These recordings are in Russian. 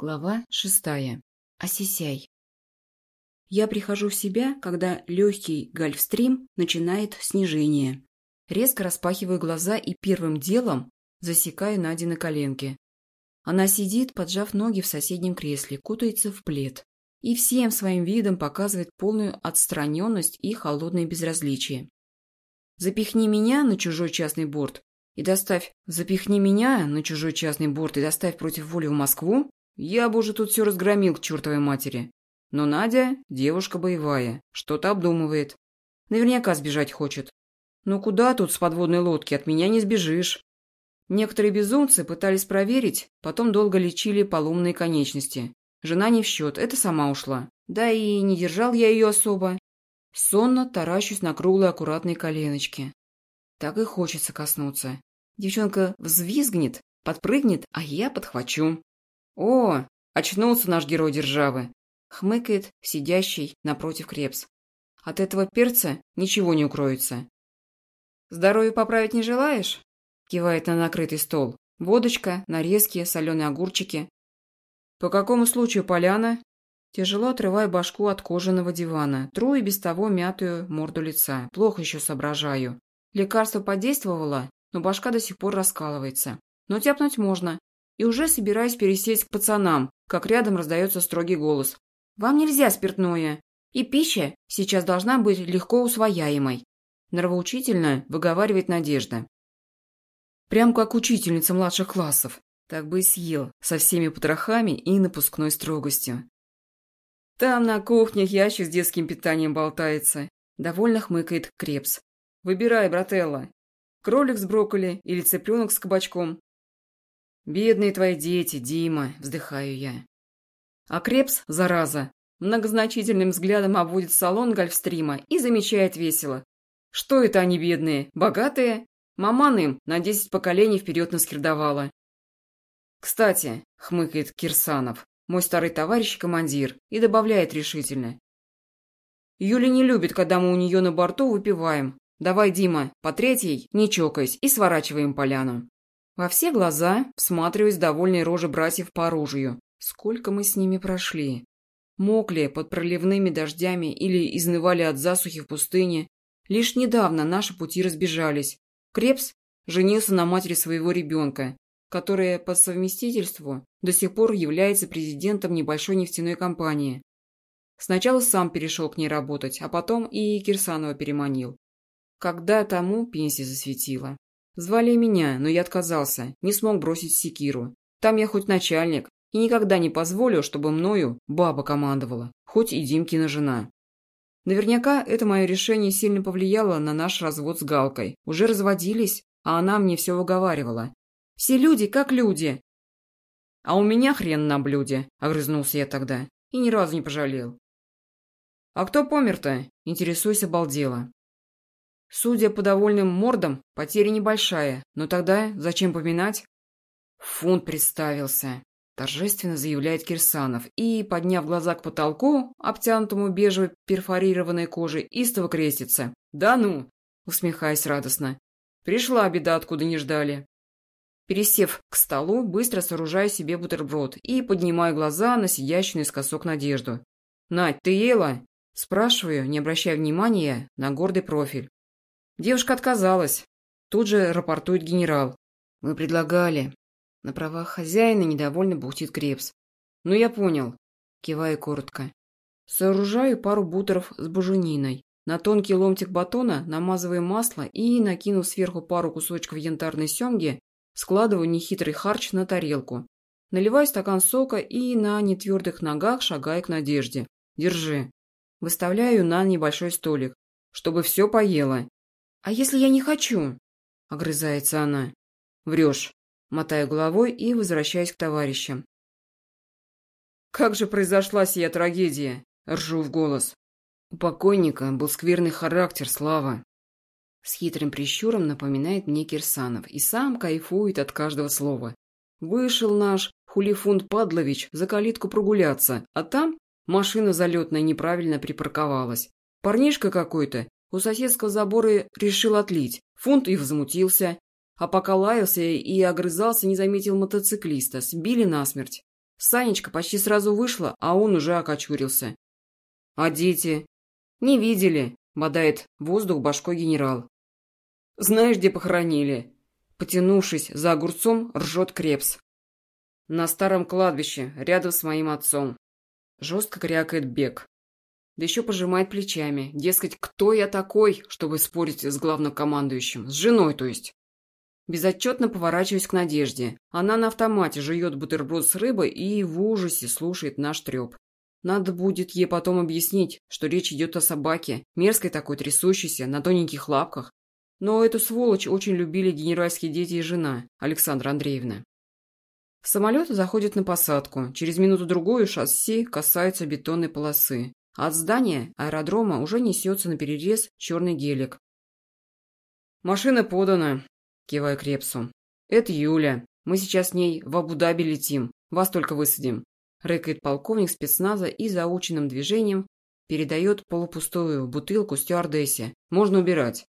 Глава шестая. Осисяй. Я прихожу в себя, когда легкий гольфстрим начинает снижение. Резко распахиваю глаза и первым делом засекаю Нади на коленке. Она сидит, поджав ноги в соседнем кресле, кутается в плед и всем своим видом показывает полную отстраненность и холодное безразличие. Запихни меня на чужой частный борт и доставь... Запихни меня на чужой частный борт и доставь против воли в Москву, я бы уже тут все разгромил к чертовой матери. Но Надя – девушка боевая, что-то обдумывает. Наверняка сбежать хочет. Ну куда тут с подводной лодки, от меня не сбежишь. Некоторые безумцы пытались проверить, потом долго лечили поломные конечности. Жена не в счет, это сама ушла. Да и не держал я ее особо. Сонно таращусь на круглые аккуратные коленочки. Так и хочется коснуться. Девчонка взвизгнет, подпрыгнет, а я подхвачу. «О, очнулся наш герой державы!» — хмыкает сидящий напротив Крепс. «От этого перца ничего не укроется». «Здоровье поправить не желаешь?» — кивает на накрытый стол. «Водочка, нарезки, соленые огурчики». «По какому случаю поляна?» Тяжело отрываю башку от кожаного дивана, тру и без того мятую морду лица. Плохо еще соображаю. Лекарство подействовало, но башка до сих пор раскалывается. Но тяпнуть можно, и уже собираюсь пересесть к пацанам, как рядом раздается строгий голос. «Вам нельзя спиртное, и пища сейчас должна быть легко усвояемой», нравоучительно выговаривает Надежда. Прям как учительница младших классов. Так бы и съел, со всеми потрохами и напускной строгостью. Там на кухне ящик с детским питанием болтается. Довольно хмыкает Крепс. Выбирай, брателла. Кролик с брокколи или цыпленок с кабачком. «Бедные твои дети, Дима», – вздыхаю я. А Крепс, зараза, многозначительным взглядом обводит салон гольфстрима и замечает весело. «Что это они бедные? Богатые? Маман им на десять поколений вперед наскирдовала». «Кстати», – хмыкает Кирсанов, мой старый товарищ и командир, и добавляет решительно. «Юля не любит, когда мы у нее на борту выпиваем. Давай, Дима, по третьей, не чокаясь, и сворачиваем поляну». Во все глаза всматриваюсь довольной рожи братьев по оружию. Сколько мы с ними прошли. Мокли под проливными дождями или изнывали от засухи в пустыне. Лишь недавно наши пути разбежались. Крепс женился на матери своего ребенка, которая по совместительству до сих пор является президентом небольшой нефтяной компании. Сначала сам перешел к ней работать, а потом и Кирсанова переманил. Когда тому пенсия засветила. Звали меня, но я отказался, не смог бросить секиру. Там я хоть начальник, и никогда не позволю, чтобы мною баба командовала, хоть и Димкина жена. Наверняка это мое решение сильно повлияло на наш развод с Галкой. Уже разводились, а она мне все выговаривала. Все люди как люди. А у меня хрен на блюде, огрызнулся я тогда. И ни разу не пожалел. А кто помер-то? Интересуюсь обалдела. Судя по довольным мордам, потеря небольшая, но тогда зачем поминать? Фунт представился, торжественно заявляет Кирсанов и, подняв глаза к потолку, обтянутому бежевой перфорированной кожей, истово крестится. «Да ну!» — усмехаясь радостно. «Пришла беда, откуда не ждали». Пересев к столу, быстро сооружаю себе бутерброд и поднимаю глаза на сидящую наискосок Надежду. «Надь, ты ела?» Спрашиваю, не обращая внимания на гордый профиль. Девушка отказалась. Тут же рапортует генерал. Мы предлагали. На правах хозяина недовольно бухтит Крепс. Ну, я понял. Киваю коротко. Сооружаю пару бутеров с бужениной. На тонкий ломтик батона намазываю масло и, накинув сверху пару кусочков янтарной семги, складываю нехитрый харч на тарелку. Наливаю стакан сока и на нетвердых ногах шагаю к Надежде. Держи. Выставляю на небольшой столик, чтобы все поела. «А если я не хочу?» — огрызается она. «Врешь». Мотаю головой и возвращаюсь к товарищам. «Как же произошла сия трагедия?» — ржу в голос. У покойника был скверный характер, Слава. С хитрым прищуром напоминает мне Кирсанов и сам кайфует от каждого слова. Вышел наш Хулифунд Падлович за калитку прогуляться, а там машина залетная неправильно припарковалась. Парнишка какой-то у соседского забора решил отлить. Фунт и возмутился. А пока лаялся и огрызался, не заметил мотоциклиста. Сбили насмерть. Санечка почти сразу вышла, а он уже окочурился. «А дети?» «Не видели», — бодает воздух башкой генерал. «Знаешь, где похоронили?» Потянувшись за огурцом, ржет Крепс. «На старом кладбище, рядом с моим отцом». Жестко крякает Бег. Да еще пожимает плечами. Дескать, кто я такой, чтобы спорить с главнокомандующим? С женой, то есть. Безотчетно поворачиваюсь к Надежде. Она на автомате жует бутерброд с рыбой и в ужасе слушает наш треп. Надо будет ей потом объяснить, что речь идет о собаке, мерзкой такой трясущейся, на тоненьких лапках. Но эту сволочь очень любили генеральские дети и жена, Александра Андреевна. Самолет заходит на посадку. Через минуту-другую шасси касаются бетонной полосы. От здания аэродрома уже несется на перерез черный гелик. «Машина подана», – киваю Крепсу. «Это Юля. Мы сейчас с ней в Абу-Даби летим. Вас только высадим», – рыкает полковник спецназа и заученным движением передает полупустую бутылку стюардессе. «Можно убирать».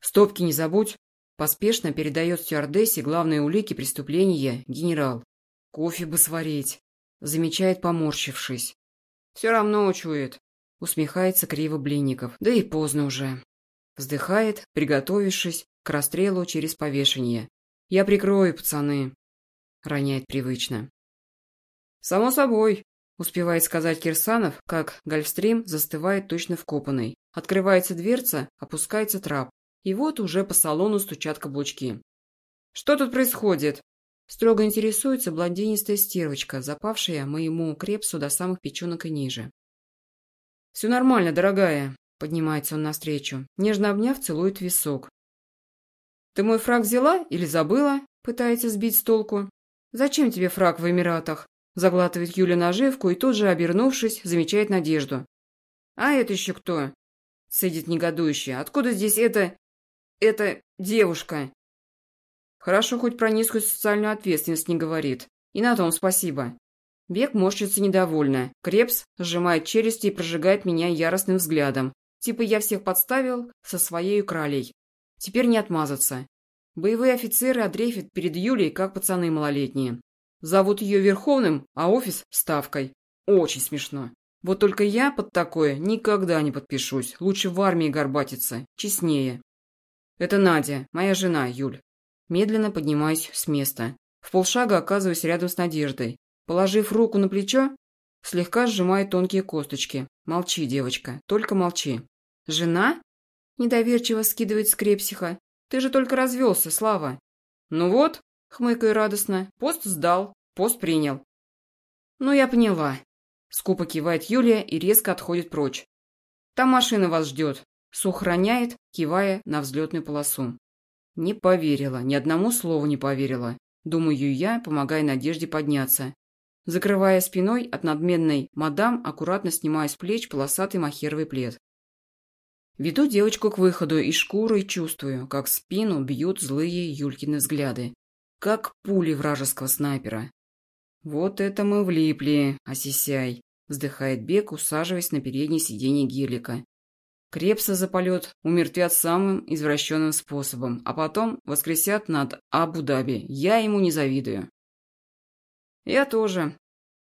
«Стопки не забудь», – поспешно передает стюардессе главные улики преступления генерал. «Кофе бы сварить», – замечает, поморщившись. Все равно учует. Усмехается криво Блинников. Да и поздно уже. Вздыхает, приготовившись к расстрелу через повешение. Я прикрою, пацаны. Роняет привычно. Само собой, успевает сказать Кирсанов, как Гольфстрим застывает точно вкопанный. Открывается дверца, опускается трап. И вот уже по салону стучат каблучки. «Что тут происходит?» Строго интересуется блондинистая стервочка, запавшая моему крепсу до самых печенок и ниже. «Все нормально, дорогая», — поднимается он навстречу. Нежно обняв, целует висок. «Ты мой фраг взяла или забыла?» — пытается сбить с толку. «Зачем тебе фраг в Эмиратах?» — заглатывает Юля наживку и тут же, обернувшись, замечает Надежду. «А это еще кто?» — цедит негодующе. «Откуда здесь эта... эта девушка?» Хорошо, хоть про низкую социальную ответственность не говорит. И на том спасибо. Бег морщится недовольно. Крепс сжимает челюсти и прожигает меня яростным взглядом. Типа я всех подставил со своей кралей. Теперь не отмазаться. Боевые офицеры отрефят перед Юлей, как пацаны малолетние. Зовут ее Верховным, а офис – Ставкой. Очень смешно. Вот только я под такое никогда не подпишусь. Лучше в армии горбатиться. Честнее. Это Надя, моя жена, Юль. Медленно поднимаюсь с места. В полшага оказываюсь рядом с Надеждой. Положив руку на плечо, слегка сжимаю тонкие косточки. Молчи, девочка, только молчи. Жена? Недоверчиво скидывает скрепсиха. Ты же только развелся, Слава. Ну вот, хмыкаю радостно, пост сдал, пост принял. Ну, я поняла. Скупо кивает Юлия и резко отходит прочь. Там машина вас ждет. Сохраняет, кивая на взлетную полосу. Не поверила, ни одному слову не поверила. Думаю я, помогая Надежде подняться. Закрывая спиной от надменной мадам, аккуратно снимая с плеч полосатый махеровый плед. Веду девочку к выходу и шкурой чувствую, как спину бьют злые Юлькины взгляды. Как пули вражеского снайпера. «Вот это мы влипли, осисяй!» – вздыхает Бек, усаживаясь на переднее сиденье гелика. Крепса за полет умертвят самым извращенным способом, а потом воскресят над Абу-Даби. Я ему не завидую. Я тоже.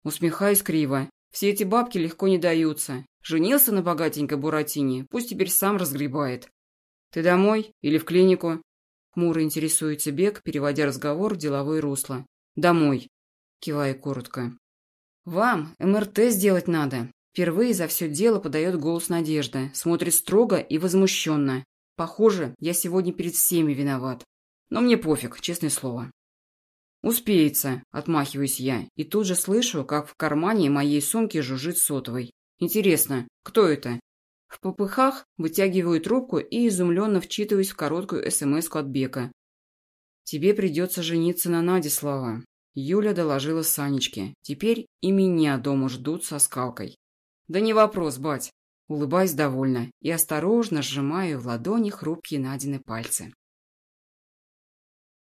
Усмехаюсь криво. Все эти бабки легко не даются. Женился на богатенькой Буратине, пусть теперь сам разгребает. Ты домой или в клинику? Хмуро интересуется Бег, переводя разговор в деловое русло. Домой. Киваю коротко. Вам МРТ сделать надо. Впервые за все дело подает голос Надежда, смотрит строго и возмущенно. Похоже, я сегодня перед всеми виноват. Но мне пофиг, честное слово. «Успеется», – отмахиваюсь я, и тут же слышу, как в кармане моей сумки жужжит сотовый. «Интересно, кто это?» В попыхах вытягиваю трубку и изумленно вчитываюсь в короткую смс от Бека. «Тебе придется жениться на Наде, Слава». Юля доложила Санечке. «Теперь и меня дома ждут со скалкой». «Да не вопрос, бать!» Улыбаюсь довольно и осторожно сжимаю в ладони хрупкие Надины пальцы.